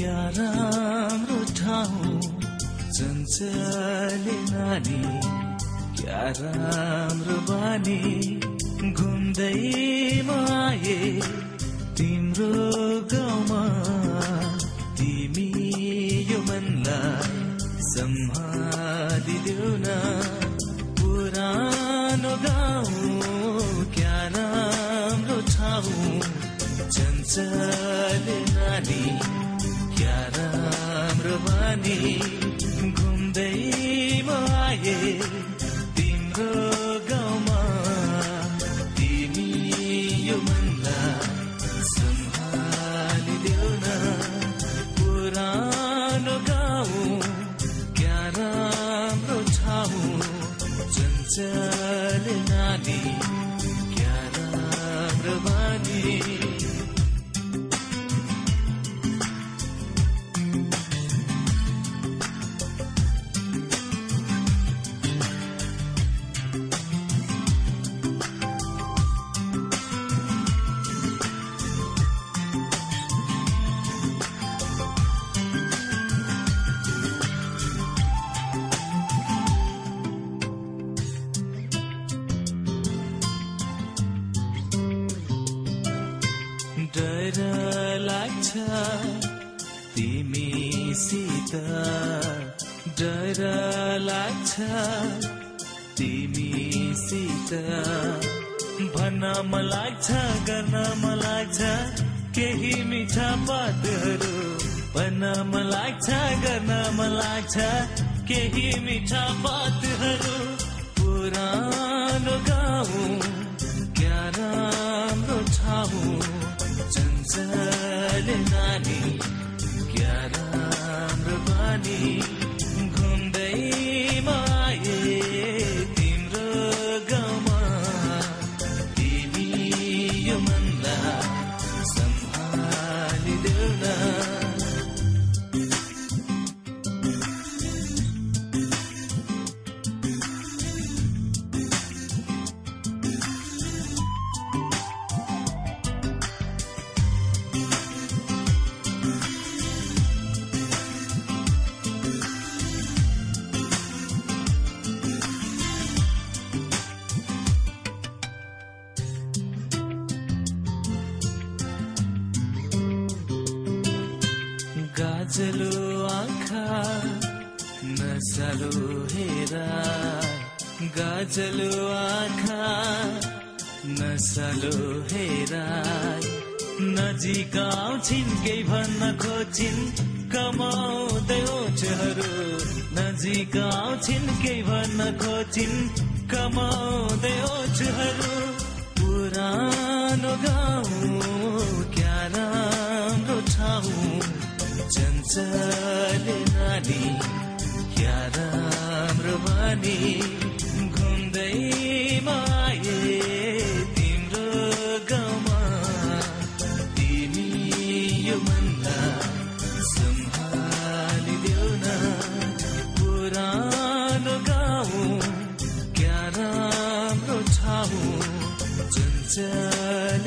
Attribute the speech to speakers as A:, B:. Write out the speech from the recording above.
A: क्या राम्रो ठाउँ चञ्चले नानी क्या राम्रो बानी घुम्दै माए तिम्रो गाउँमा तिमी यो मनलाई सम्हालिदेऊ बानी घुम्दै माए तिम्रो गाउँमा तिमी यो मनलाई सम्हालिदेऊ न पुरानो गाउँ क्या राम्रो ठाउँ चञ्चल नानी क्या राम्रो बानी। लाग्छ तिमीसित डर लाग्छ। तिमीसित भन्न मन लाग्छ गर्न लाग्छ। केही मिठा बातहरू भन्न लाग्छ गर्न लाग्छ। केही मिठा बातहरू पुरानो गाउँ क्या राम्रो ठाउँ चञ्चल नानी क्या राम्रो बानी गाजलो आँखा नसालो हेरा गाजलो आँखा नसालो हेरा नजिक आउँछिन् केही भन्न खोजिन् कमाउँदै ओठहरू नजिक आउँछिन् केही भन्न खोजिन् कमाउँदै ओठहरू बानी घुम्दै माए तिम्रो गाउँमा तिमी यो मनलाई सम्हालिदेऊ न। पुरानो गाउँ क्या राम्रो ठाउँ चञ्चल